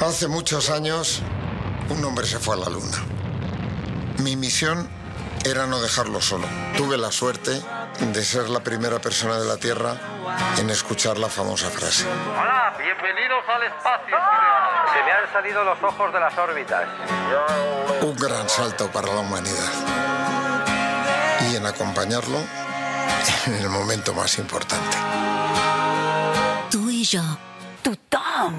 Hace muchos años, un hombre se fue a la luna. Mi misión era no dejarlo solo. Tuve la suerte de ser la primera persona de la Tierra en escuchar la famosa frase. Hola, bienvenidos al espacio. Se me han salido los ojos de las órbitas. Un gran salto para la humanidad. Y en acompañarlo en el momento más importante. Tú y yo young.